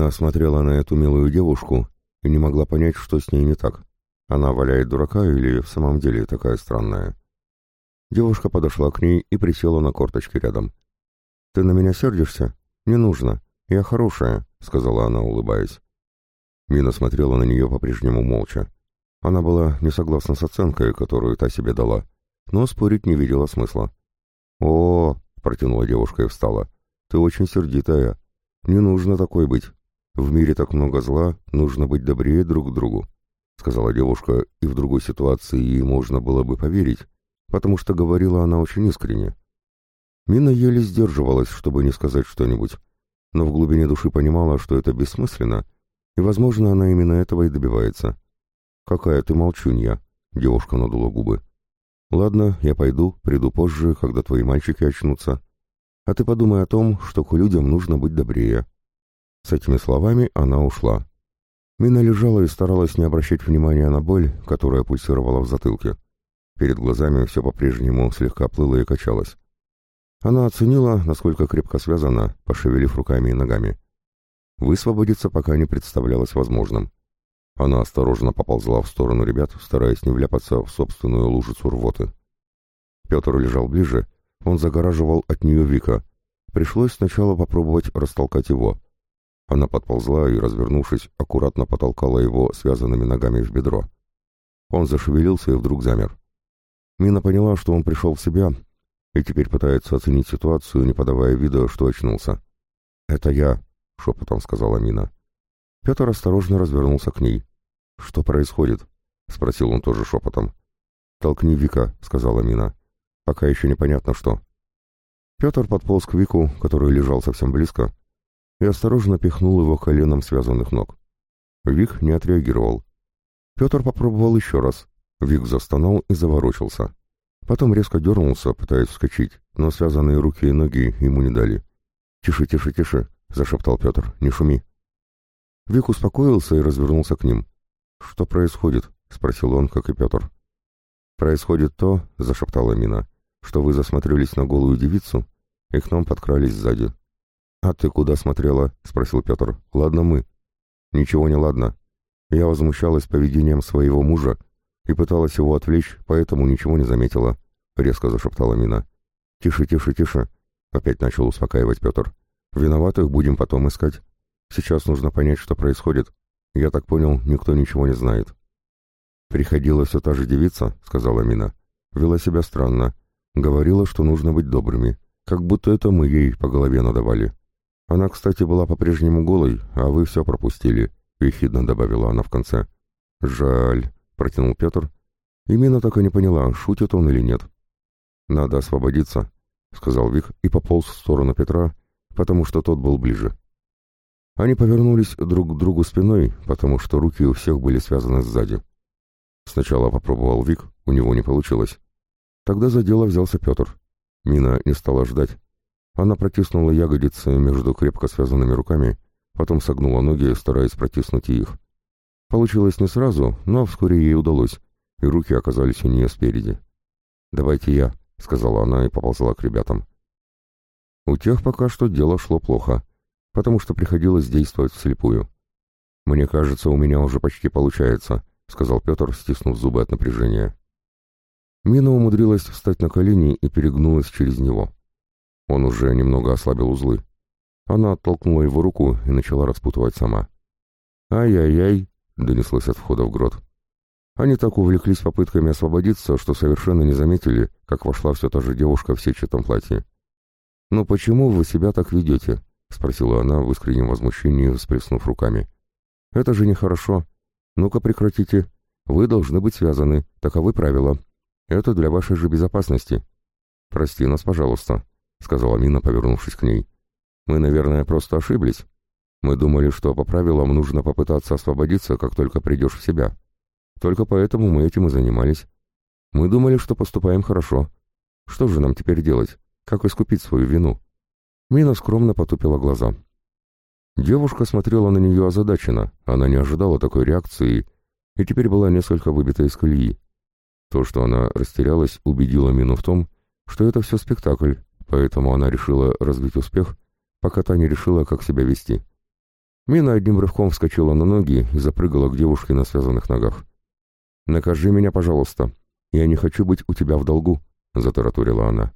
Мина смотрела на эту милую девушку и не могла понять, что с ней не так. Она валяет дурака или в самом деле такая странная. Девушка подошла к ней и присела на корточки рядом. «Ты на меня сердишься? Не нужно. Я хорошая», — сказала она, улыбаясь. Мина смотрела на нее по-прежнему молча. Она была не согласна с оценкой, которую та себе дала, но спорить не видела смысла. «О, — протянула девушка и встала, — ты очень сердитая. Не нужно такой быть. В мире так много зла, нужно быть добрее друг к другу», — сказала девушка, и в другой ситуации ей можно было бы поверить, потому что говорила она очень искренне. Мина еле сдерживалась, чтобы не сказать что-нибудь, но в глубине души понимала, что это бессмысленно, и, возможно, она именно этого и добивается. «Какая ты молчунья!» — девушка надула губы. «Ладно, я пойду, приду позже, когда твои мальчики очнутся. А ты подумай о том, что к людям нужно быть добрее». С этими словами она ушла. Мина лежала и старалась не обращать внимания на боль, которая пульсировала в затылке. Перед глазами все по-прежнему слегка плыло и качалось. Она оценила, насколько крепко связана, пошевелив руками и ногами. Высвободиться пока не представлялось возможным. Она осторожно поползла в сторону ребят, стараясь не вляпаться в собственную лужицу рвоты. Петр лежал ближе, он загораживал от нее Вика. Пришлось сначала попробовать растолкать его. Она подползла и, развернувшись, аккуратно потолкала его связанными ногами в бедро. Он зашевелился и вдруг замер. Мина поняла, что он пришел в себя и теперь пытается оценить ситуацию, не подавая вида, что очнулся. «Это я», — шепотом сказала Мина. Петр осторожно развернулся к ней. «Что происходит?» — спросил он тоже шепотом. «Толкни Вика», — сказала Мина. «Пока еще непонятно что». Петр подполз к Вику, который лежал совсем близко, и осторожно пихнул его коленом связанных ног. Вик не отреагировал. Петр попробовал еще раз. Вик застонал и заворочился. Потом резко дернулся, пытаясь вскочить, но связанные руки и ноги ему не дали. «Тише, тише, тише», — зашептал Петр, — «не шуми». Вик успокоился и развернулся к ним. «Что происходит?» — спросил он, как и Петр. «Происходит то, — зашептала Мина, — что вы засмотрелись на голую девицу и к нам подкрались сзади». «А ты куда смотрела?» — спросил Петр. «Ладно мы». «Ничего не ладно. Я возмущалась поведением своего мужа и пыталась его отвлечь, поэтому ничего не заметила», — резко зашептала Мина. «Тише, тише, тише», — опять начал успокаивать Петр. «Виноватых будем потом искать. Сейчас нужно понять, что происходит, я так понял, никто ничего не знает. Приходила все та же девица, сказала Мина. Вела себя странно. Говорила, что нужно быть добрыми. Как будто это мы ей по голове надавали. Она, кстати, была по-прежнему голой, а вы все пропустили, ехидно добавила она в конце. Жаль, протянул Петр. И Мина так и не поняла, шутит он или нет. Надо освободиться, сказал Вик и пополз в сторону Петра, потому что тот был ближе. Они повернулись друг к другу спиной, потому что руки у всех были связаны сзади. Сначала попробовал Вик, у него не получилось. Тогда за дело взялся Петр. Мина не стала ждать. Она протиснула ягодицы между крепко связанными руками, потом согнула ноги, стараясь протиснуть их. Получилось не сразу, но вскоре ей удалось, и руки оказались у нее спереди. «Давайте я», — сказала она и поползла к ребятам. У тех пока что дело шло плохо потому что приходилось действовать вслепую. «Мне кажется, у меня уже почти получается», — сказал Петр, стиснув зубы от напряжения. Мина умудрилась встать на колени и перегнулась через него. Он уже немного ослабил узлы. Она оттолкнула его руку и начала распутывать сама. «Ай-яй-яй!» — донеслось от входа в грот. Они так увлеклись попытками освободиться, что совершенно не заметили, как вошла все та же девушка в сетчатом платье. «Ну почему вы себя так ведете?» — спросила она в искреннем возмущении, всплеснув руками. «Это же нехорошо. Ну-ка прекратите. Вы должны быть связаны. Таковы правила. Это для вашей же безопасности». «Прости нас, пожалуйста», — сказала Мина, повернувшись к ней. «Мы, наверное, просто ошиблись. Мы думали, что по правилам нужно попытаться освободиться, как только придешь в себя. Только поэтому мы этим и занимались. Мы думали, что поступаем хорошо. Что же нам теперь делать? Как искупить свою вину?» Мина скромно потупила глаза. Девушка смотрела на нее озадаченно, она не ожидала такой реакции и теперь была несколько выбита из колеи. То, что она растерялась, убедило Мину в том, что это все спектакль, поэтому она решила развить успех, пока та не решила, как себя вести. Мина одним рывком вскочила на ноги и запрыгала к девушке на связанных ногах. «Накажи меня, пожалуйста. Я не хочу быть у тебя в долгу», — затараторила она.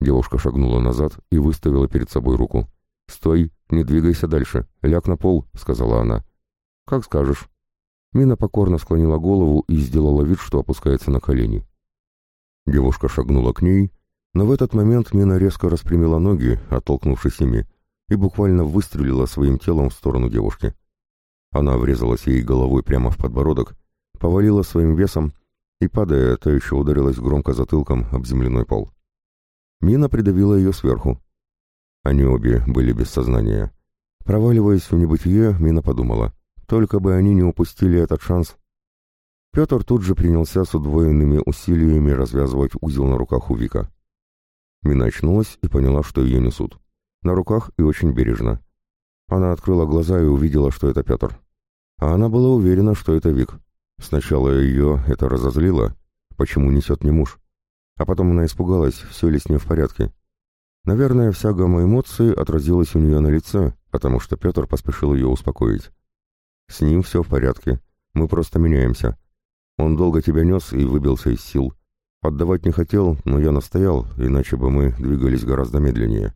Девушка шагнула назад и выставила перед собой руку. «Стой, не двигайся дальше, ляг на пол», — сказала она. «Как скажешь». Мина покорно склонила голову и сделала вид, что опускается на колени. Девушка шагнула к ней, но в этот момент Мина резко распрямила ноги, оттолкнувшись ими, и буквально выстрелила своим телом в сторону девушки. Она врезалась ей головой прямо в подбородок, повалила своим весом и, падая, то еще ударилась громко затылком об земляной пол. Мина придавила ее сверху. Они обе были без сознания. Проваливаясь в небытие, Мина подумала, только бы они не упустили этот шанс. Петр тут же принялся с удвоенными усилиями развязывать узел на руках у Вика. Мина очнулась и поняла, что ее несут на руках и очень бережно. Она открыла глаза и увидела, что это Петр. А она была уверена, что это Вик. Сначала ее это разозлило, почему несет не муж. А потом она испугалась, все ли с ней в порядке. Наверное, вся гамма эмоций отразилась у нее на лице, потому что Петр поспешил ее успокоить. «С ним все в порядке. Мы просто меняемся. Он долго тебя нес и выбился из сил. Отдавать не хотел, но я настоял, иначе бы мы двигались гораздо медленнее.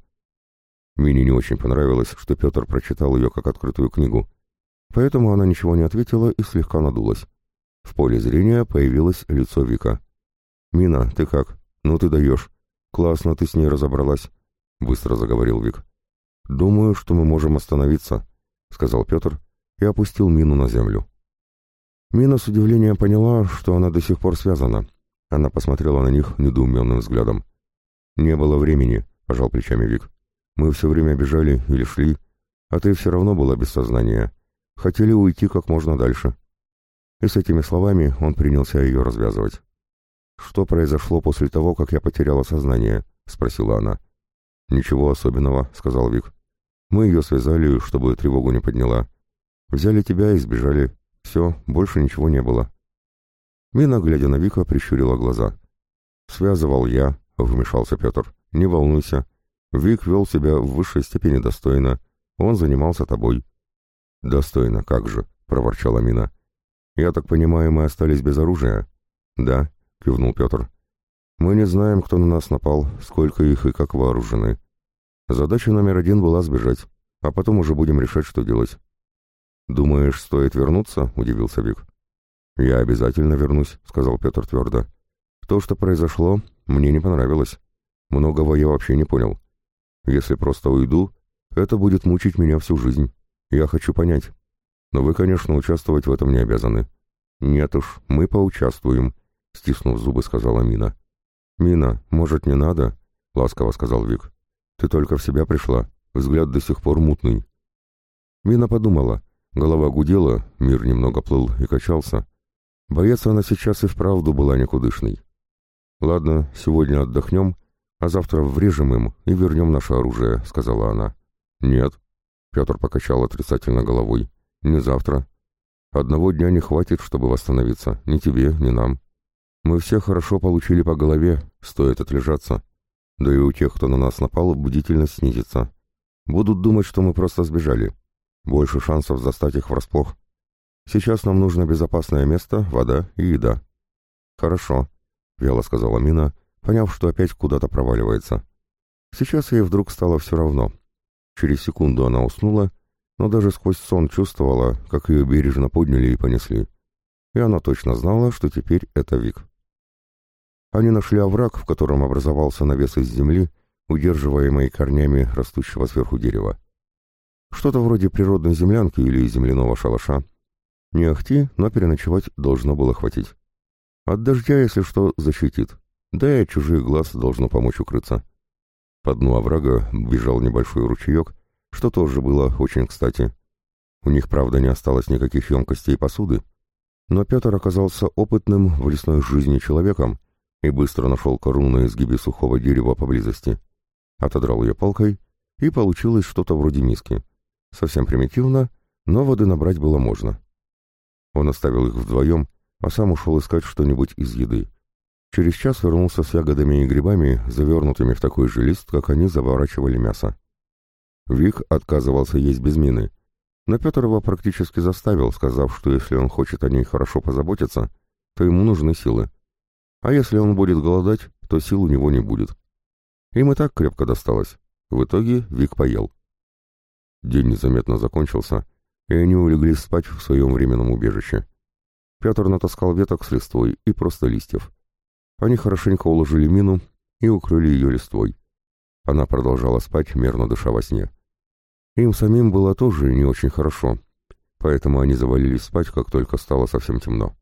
Мине не очень понравилось, что Петр прочитал ее как открытую книгу. Поэтому она ничего не ответила и слегка надулась. В поле зрения появилось лицо Вика. «Мина, ты как? Ну ты даешь. Классно ты с ней разобралась», — быстро заговорил Вик. «Думаю, что мы можем остановиться», — сказал Петр и опустил Мину на землю. Мина с удивлением поняла, что она до сих пор связана. Она посмотрела на них недоуменным взглядом. «Не было времени», — пожал плечами Вик. Мы все время бежали или шли, а ты все равно была без сознания. Хотели уйти как можно дальше. И с этими словами он принялся ее развязывать. «Что произошло после того, как я потеряла сознание?» — спросила она. «Ничего особенного», — сказал Вик. «Мы ее связали, чтобы тревогу не подняла. Взяли тебя и сбежали. Все, больше ничего не было». Мина, глядя на Вика, прищурила глаза. «Связывал я», — вмешался Петр. «Не волнуйся. Вик вел себя в высшей степени достойно. Он занимался тобой. «Достойно, как же», — проворчала Мина. «Я так понимаю, мы остались без оружия?» «Да», — кивнул Петр. «Мы не знаем, кто на нас напал, сколько их и как вооружены. Задача номер один была сбежать, а потом уже будем решать, что делать». «Думаешь, стоит вернуться?» — удивился Вик. «Я обязательно вернусь», — сказал Петр твердо. «То, что произошло, мне не понравилось. Многого я вообще не понял. Если просто уйду, это будет мучить меня всю жизнь. Я хочу понять. Но вы, конечно, участвовать в этом не обязаны. Нет уж, мы поучаствуем, стиснув зубы, сказала Мина. Мина, может, не надо? Ласково сказал Вик. Ты только в себя пришла. Взгляд до сих пор мутный. Мина подумала. Голова гудела, мир немного плыл и качался. Боец она сейчас и вправду была никудышной. Ладно, сегодня отдохнем, «А завтра врежем им и вернем наше оружие», — сказала она. «Нет», — Петр покачал отрицательно головой. «Не завтра. Одного дня не хватит, чтобы восстановиться. Ни тебе, ни нам. Мы все хорошо получили по голове, стоит отлежаться. Да и у тех, кто на нас напал, бдительность снизится. Будут думать, что мы просто сбежали. Больше шансов застать их врасплох. Сейчас нам нужно безопасное место, вода и еда». «Хорошо», — вяло сказала Мина, поняв, что опять куда-то проваливается. Сейчас ей вдруг стало все равно. Через секунду она уснула, но даже сквозь сон чувствовала, как ее бережно подняли и понесли. И она точно знала, что теперь это Вик. Они нашли овраг, в котором образовался навес из земли, удерживаемый корнями растущего сверху дерева. Что-то вроде природной землянки или земляного шалаша. Не ахти, но переночевать должно было хватить. От дождя, если что, защитит да и от чужих глаз должно помочь укрыться. По дну оврага бежал небольшой ручеек, что тоже было очень кстати. У них, правда, не осталось никаких емкостей и посуды, но Петр оказался опытным в лесной жизни человеком и быстро нашел кору на изгибе сухого дерева поблизости. Отодрал ее палкой, и получилось что-то вроде миски. Совсем примитивно, но воды набрать было можно. Он оставил их вдвоем, а сам ушел искать что-нибудь из еды. Через час вернулся с ягодами и грибами, завернутыми в такой же лист, как они заворачивали мясо. Вик отказывался есть без мины, Но Петр его практически заставил, сказав, что если он хочет о ней хорошо позаботиться, то ему нужны силы. А если он будет голодать, то сил у него не будет. Им и так крепко досталось. В итоге Вик поел. День незаметно закончился, и они улеглись спать в своем временном убежище. Петр натаскал веток с листвой и просто листьев. Они хорошенько уложили мину и укрыли ее листвой. Она продолжала спать, мерно дыша во сне. Им самим было тоже не очень хорошо, поэтому они завалились спать, как только стало совсем темно.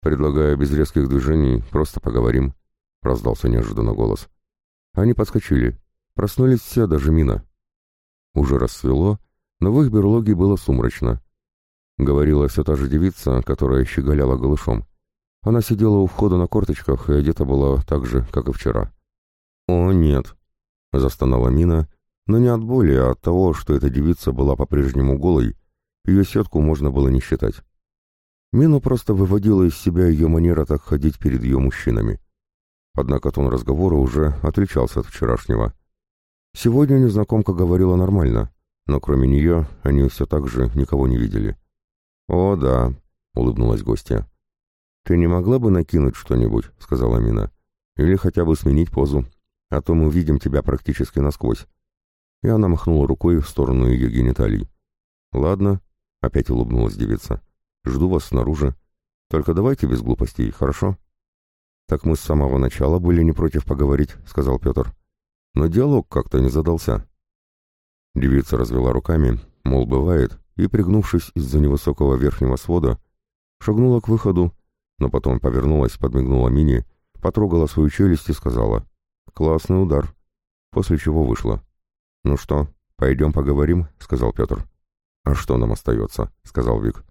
«Предлагаю без резких движений, просто поговорим», — раздался неожиданно голос. Они подскочили. Проснулись все, даже Мина. Уже рассвело, но в их берлоге было сумрачно. Говорила все та же девица, которая щеголяла голышом. Она сидела у входа на корточках и одета была так же, как и вчера. «О, нет!» — застонала Мина, но не от боли, а от того, что эта девица была по-прежнему голой, ее сетку можно было не считать. Мину просто выводила из себя ее манера так ходить перед ее мужчинами. Однако тон разговора уже отличался от вчерашнего. Сегодня незнакомка говорила нормально, но кроме нее они все так же никого не видели. «О, да», — улыбнулась гостья. «Ты не могла бы накинуть что-нибудь?» — сказала Мина. «Или хотя бы сменить позу, а то мы видим тебя практически насквозь». И она махнула рукой в сторону ее гениталий. «Ладно», — опять улыбнулась девица. Жду вас снаружи. Только давайте без глупостей, хорошо?» «Так мы с самого начала были не против поговорить», — сказал Петр. «Но диалог как-то не задался». Девица развела руками, мол, бывает, и, пригнувшись из-за невысокого верхнего свода, шагнула к выходу, но потом повернулась, подмигнула Мини, потрогала свою челюсть и сказала «Классный удар», после чего вышла. «Ну что, пойдем поговорим?» — сказал Петр. «А что нам остается?» — сказал Вик.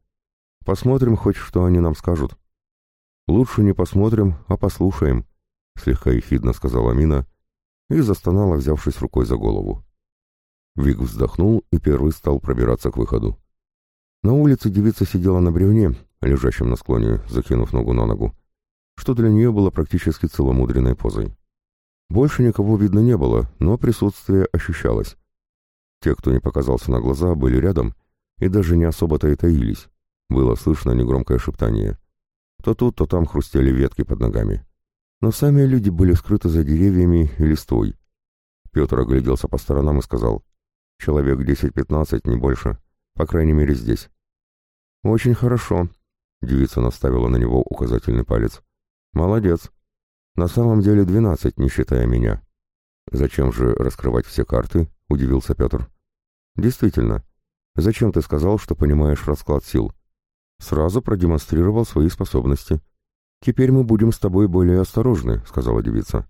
Посмотрим хоть, что они нам скажут. Лучше не посмотрим, а послушаем, слегка ехидно сказала Мина и застонала, взявшись рукой за голову. Вик вздохнул и первый стал пробираться к выходу. На улице девица сидела на бревне, лежащем на склоне, закинув ногу на ногу, что для нее было практически целомудренной позой. Больше никого видно не было, но присутствие ощущалось. Те, кто не показался на глаза, были рядом и даже не особо-то и таились. Было слышно негромкое шептание. То тут, то там хрустели ветки под ногами. Но сами люди были скрыты за деревьями и листвой. Петр огляделся по сторонам и сказал, «Человек десять-пятнадцать, не больше. По крайней мере, здесь». «Очень хорошо», — девица наставила на него указательный палец. «Молодец. На самом деле двенадцать, не считая меня». «Зачем же раскрывать все карты?» — удивился Петр. «Действительно. Зачем ты сказал, что понимаешь расклад сил?» Сразу продемонстрировал свои способности. «Теперь мы будем с тобой более осторожны», — сказала девица.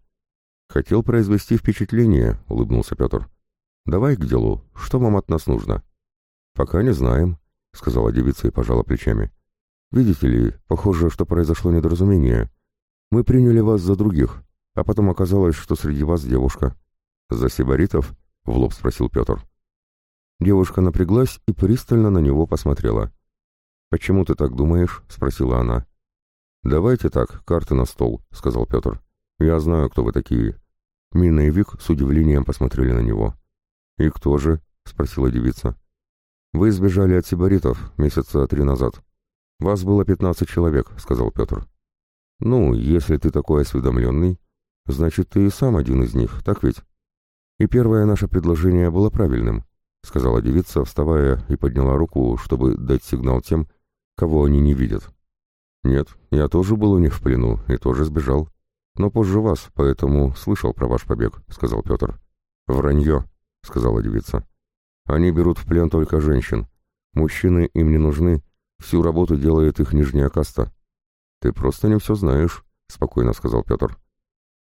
«Хотел произвести впечатление», — улыбнулся Петр. «Давай к делу. Что вам от нас нужно?» «Пока не знаем», — сказала девица и пожала плечами. «Видите ли, похоже, что произошло недоразумение. Мы приняли вас за других, а потом оказалось, что среди вас девушка». «За сибаритов?» — в лоб спросил Петр. Девушка напряглась и пристально на него посмотрела. «Почему ты так думаешь?» — спросила она. «Давайте так, карты на стол», — сказал Петр. «Я знаю, кто вы такие». Мина и Вик с удивлением посмотрели на него. «И кто же?» — спросила девица. «Вы сбежали от сибаритов месяца три назад. Вас было пятнадцать человек», — сказал Петр. «Ну, если ты такой осведомленный, значит, ты и сам один из них, так ведь?» «И первое наше предложение было правильным», — сказала девица, вставая и подняла руку, чтобы дать сигнал тем, кого они не видят. Нет, я тоже был у них в плену и тоже сбежал. Но позже вас, поэтому слышал про ваш побег, сказал Петр. Вранье, сказала девица. Они берут в плен только женщин. Мужчины им не нужны, всю работу делает их нижняя каста. Ты просто не все знаешь, спокойно сказал Петр.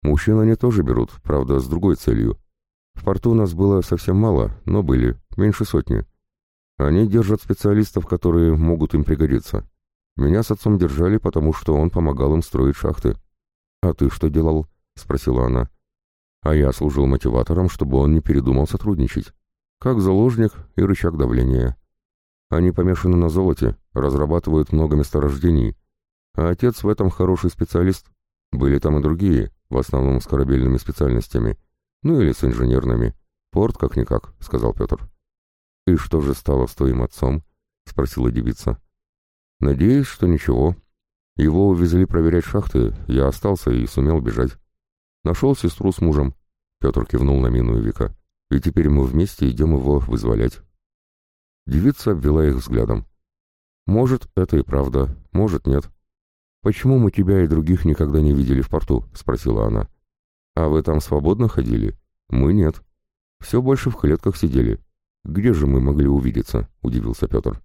Мужчин они тоже берут, правда, с другой целью. В порту нас было совсем мало, но были, меньше сотни. Они держат специалистов, которые могут им пригодиться. Меня с отцом держали, потому что он помогал им строить шахты. «А ты что делал?» — спросила она. «А я служил мотиватором, чтобы он не передумал сотрудничать. Как заложник и рычаг давления. Они помешаны на золоте, разрабатывают много месторождений. А отец в этом хороший специалист. Были там и другие, в основном с корабельными специальностями. Ну или с инженерными. Порт как-никак», — сказал Петр. «И что же стало с твоим отцом?» — спросила девица. «Надеюсь, что ничего. Его увезли проверять шахты, я остался и сумел бежать. Нашел сестру с мужем». Петр кивнул на Мину Вика. «И теперь мы вместе идем его вызволять». Девица обвела их взглядом. «Может, это и правда, может, нет. Почему мы тебя и других никогда не видели в порту?» — спросила она. «А вы там свободно ходили?» «Мы нет. Все больше в клетках сидели. Где же мы могли увидеться?» — удивился Петр.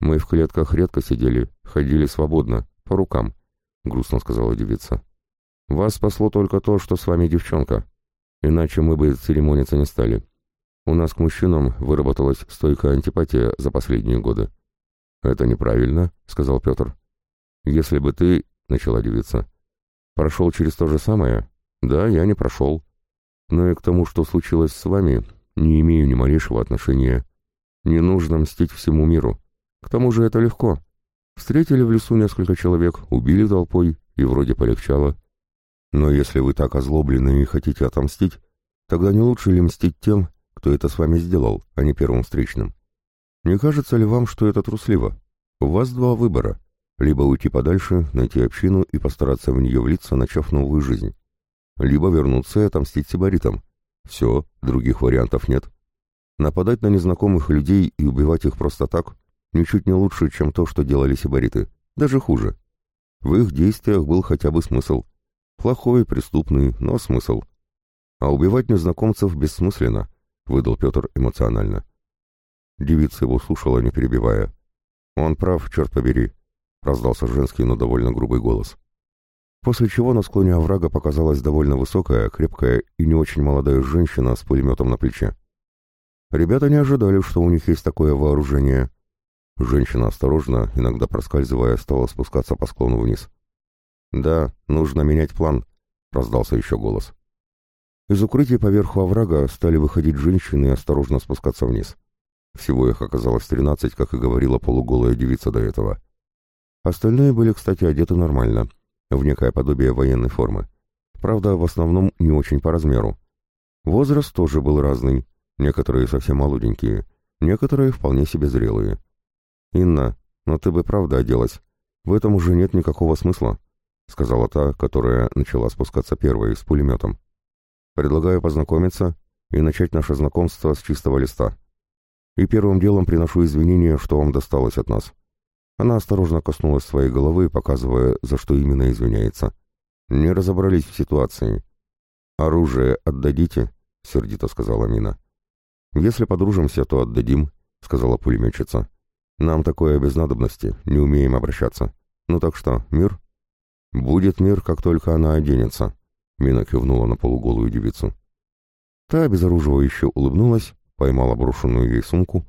«Мы в клетках редко сидели, ходили свободно, по рукам», — грустно сказала девица. «Вас спасло только то, что с вами девчонка. Иначе мы бы церемониться не стали. У нас к мужчинам выработалась стойкая антипатия за последние годы». «Это неправильно», — сказал Петр. «Если бы ты, — начала девица, — прошел через то же самое, да, я не прошел. Но и к тому, что случилось с вами, не имею ни малейшего отношения. Не нужно мстить всему миру. К тому же это легко. Встретили в лесу несколько человек, убили толпой, и вроде полегчало. Но если вы так озлоблены и хотите отомстить, тогда не лучше ли мстить тем, кто это с вами сделал, а не первым встречным? Не кажется ли вам, что это трусливо? У вас два выбора. Либо уйти подальше, найти общину и постараться в нее влиться, начав новую жизнь. Либо вернуться и отомстить сибаритам. Все, других вариантов нет. Нападать на незнакомых людей и убивать их просто так ничуть не лучше, чем то, что делали сибариты. Даже хуже. В их действиях был хотя бы смысл. Плохой, преступный, но смысл. А убивать незнакомцев бессмысленно, выдал Петр эмоционально. Девица его слушала, не перебивая. «Он прав, черт побери», — раздался женский, но довольно грубый голос. После чего на склоне оврага показалась довольно высокая, крепкая и не очень молодая женщина с пулеметом на плече. Ребята не ожидали, что у них есть такое вооружение. Женщина осторожно, иногда проскальзывая, стала спускаться по склону вниз. «Да, нужно менять план», — раздался еще голос. Из укрытия поверху оврага стали выходить женщины и осторожно спускаться вниз. Всего их оказалось тринадцать, как и говорила полуголая девица до этого. Остальные были, кстати, одеты нормально, в некое подобие военной формы. Правда, в основном не очень по размеру. Возраст тоже был разный, некоторые совсем молоденькие, некоторые вполне себе зрелые. «Инна, но ты бы правда оделась. В этом уже нет никакого смысла», — сказала та, которая начала спускаться первой с пулеметом. «Предлагаю познакомиться и начать наше знакомство с чистого листа. И первым делом приношу извинения, что вам досталось от нас». Она осторожно коснулась своей головы, показывая, за что именно извиняется. «Не разобрались в ситуации». «Оружие отдадите?» — сердито сказала Мина. «Если подружимся, то отдадим», — сказала пулеметчица. «Нам такое без надобности, не умеем обращаться. Ну так что, мир?» «Будет мир, как только она оденется», — Мина кивнула на полуголую девицу. Та обезоруживающе улыбнулась, поймала брошенную ей сумку,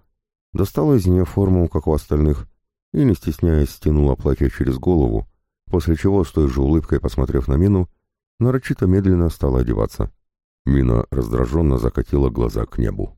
достала из нее форму, как у остальных, и, не стесняясь, стянула платье через голову, после чего, с той же улыбкой посмотрев на Мину, нарочито медленно стала одеваться. Мина раздраженно закатила глаза к небу.